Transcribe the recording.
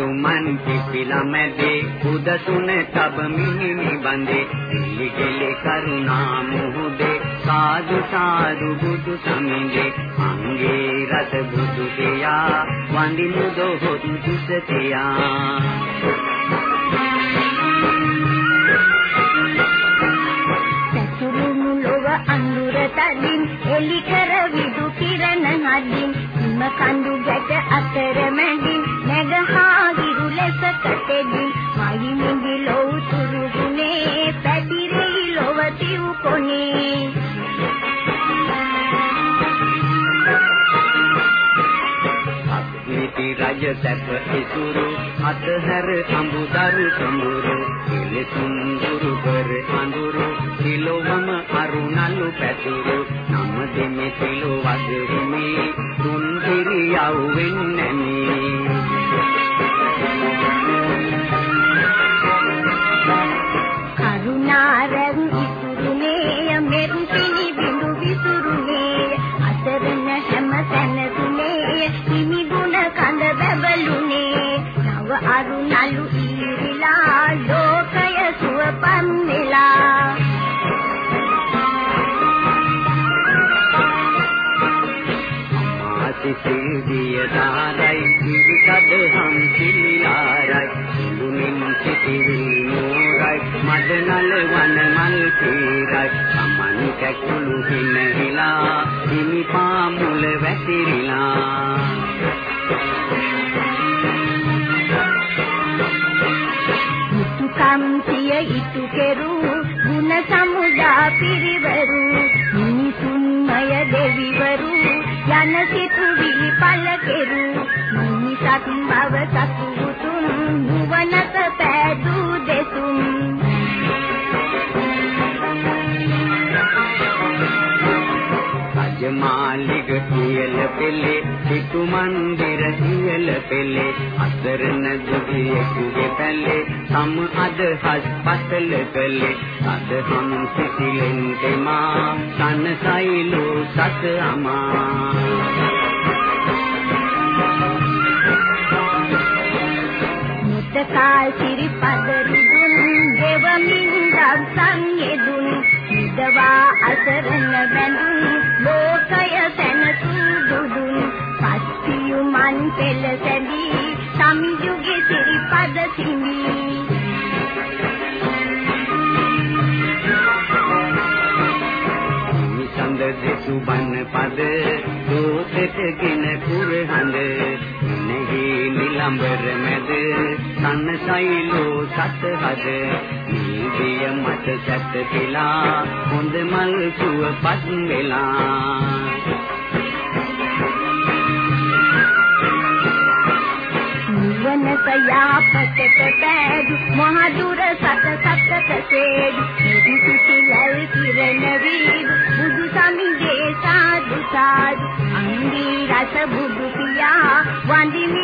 පිපිලා මැදේ උදසුන තබමිනි බඳේ. ඉලිගෙලි කරුණා මුහුදේ සාදු සාදු බුදු සමිඳේ. අංගේ රස බුදු දෙයා වඳිනු දොහොත් දුසතියා අඳුර තදින් එලි කර විදු කිරණ හදින් හිම කඳු ගැට අතර රජ සැප ඉසුරු අතහැර අඹුදරු සොඳුරු ඉලසුන් දුරු කර අඳුරු සිලොවම අරුණලු පැතුරු නම දෙමෙ සිලො වදෙමි තුන් පිරියව් වෙන්නමි. කරුණාරන් ඉසුරුනේ මෙත් පිණි බිඳු විසුරුනේ අතරන හැම තැනතුනේ නෝරයි මඩනල වන මල් තීරයි සමන් කැකුළු හිනහිලා හිමි පාමුල වැතිරිලා. මුතුකම් සිය ඉතු කෙරු ගුණ සමුදා පිරිවරු. මිනිසුන්මය දෙවිවරු යන සිතු විපල කෙරු. මිනිසත් බව සතුතුන් නුවණත රජමාලිග කියල පෙළේ සිටු මන්දිර කියල පෙළේ අසරණ දුගියෙකුගේ පැලේ සම අදහස් පතල කළේ. අදහම් සිසිලෙන් තෙමා සනසයිලෝ සත අමා. මුතකාල් සිරිපද රිදුන් දෙවමින් දක්සන් යෙදුන් නිදවා අසරණ බැඳුන් සඳ දෙසු බන පද දෝතටගෙන කුරහඳ නෙහි නිලම්බර මැද සන්නසයිලෝ සත හද. නීදිය මට සැත පිලා හොඳ මල් සුවපත් වෙලා. නිවනට යාපතට බෑදු මහදුර සත සතට සේදු නිදි සිසිලල් කිරණ වීදු අංගී රස